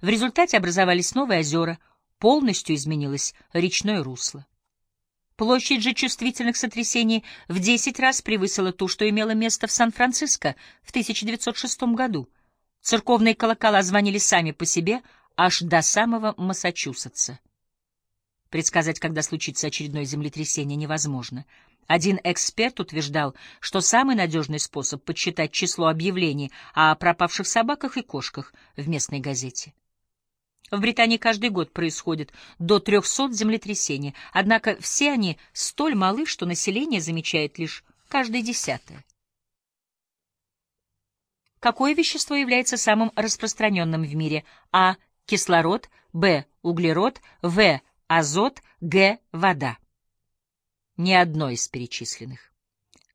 В результате образовались новые озера, полностью изменилось речное русло. Площадь же чувствительных сотрясений в 10 раз превысила ту, что имело место в Сан-Франциско в 1906 году. Церковные колокола звонили сами по себе аж до самого Массачусетса. Предсказать, когда случится очередное землетрясение, невозможно. Один эксперт утверждал, что самый надежный способ подсчитать число объявлений о пропавших собаках и кошках в местной газете. В Британии каждый год происходит до 300 землетрясений, однако все они столь малы, что население замечает лишь каждое десятое. Какое вещество является самым распространенным в мире? А. Кислород, Б. Углерод, В. Азот, Г. Вода. Ни одно из перечисленных.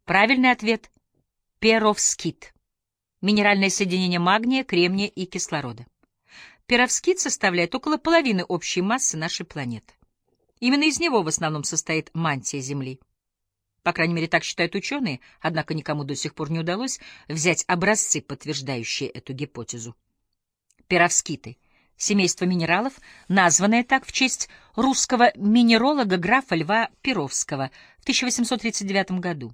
Правильный ответ — перовскит. Минеральное соединение магния, кремния и кислорода. Перовскит составляет около половины общей массы нашей планеты. Именно из него в основном состоит мантия Земли. По крайней мере, так считают ученые, однако никому до сих пор не удалось взять образцы, подтверждающие эту гипотезу. Перовскиты — семейство минералов, названное так в честь русского минеролога графа Льва Перовского в 1839 году.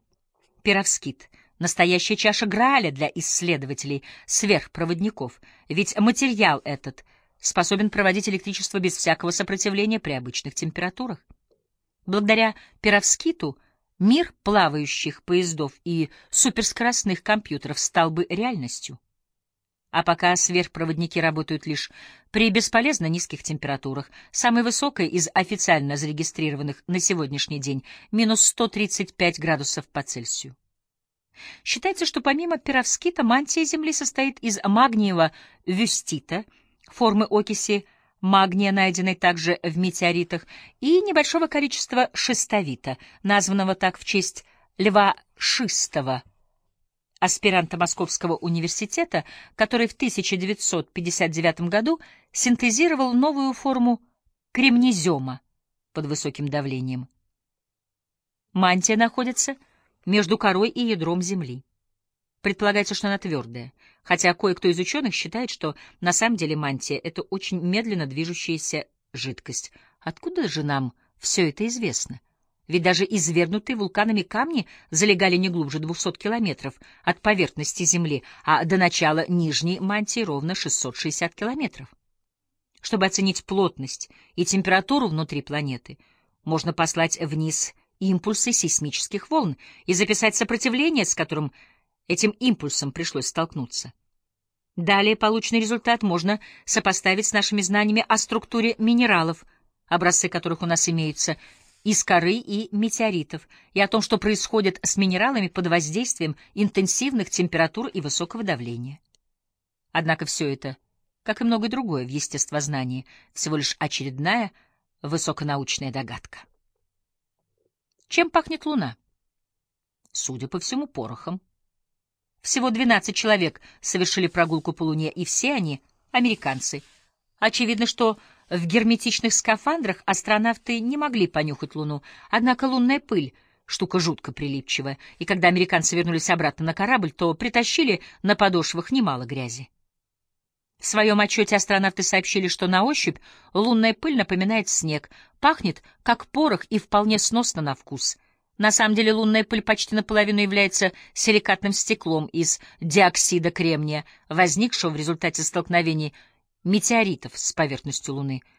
Перовскит — настоящая чаша Грааля для исследователей сверхпроводников, ведь материал этот способен проводить электричество без всякого сопротивления при обычных температурах. Благодаря перовскиту мир плавающих поездов и суперскоростных компьютеров стал бы реальностью. А пока сверхпроводники работают лишь при бесполезно низких температурах, самой высокой из официально зарегистрированных на сегодняшний день минус 135 градусов по Цельсию. Считается, что помимо перовскита мантия Земли состоит из магниевого вюстита, формы окиси магния, найденной также в метеоритах, и небольшого количества шестовита, названного так в честь Льва Шистого, аспиранта Московского университета, который в 1959 году синтезировал новую форму кремнезема под высоким давлением. Мантия находится между корой и ядром Земли. Предполагается, что она твердая, хотя кое-кто из ученых считает, что на самом деле мантия — это очень медленно движущаяся жидкость. Откуда же нам все это известно? Ведь даже извергнутые вулканами камни залегали не глубже 200 километров от поверхности Земли, а до начала нижней мантии ровно 660 километров. Чтобы оценить плотность и температуру внутри планеты, можно послать вниз импульсы сейсмических волн и записать сопротивление, с которым этим импульсом пришлось столкнуться. Далее полученный результат можно сопоставить с нашими знаниями о структуре минералов, образцы которых у нас имеются, из коры и метеоритов, и о том, что происходит с минералами под воздействием интенсивных температур и высокого давления. Однако все это, как и многое другое в естествознании, всего лишь очередная высоконаучная догадка. Чем пахнет Луна? Судя по всему, порохом. Всего 12 человек совершили прогулку по Луне, и все они — американцы. Очевидно, что в герметичных скафандрах астронавты не могли понюхать Луну, однако лунная пыль — штука жутко прилипчивая, и когда американцы вернулись обратно на корабль, то притащили на подошвах немало грязи. В своем отчете астронавты сообщили, что на ощупь лунная пыль напоминает снег, пахнет как порох и вполне сносно на вкус. На самом деле лунная пыль почти наполовину является силикатным стеклом из диоксида кремния, возникшего в результате столкновений метеоритов с поверхностью Луны.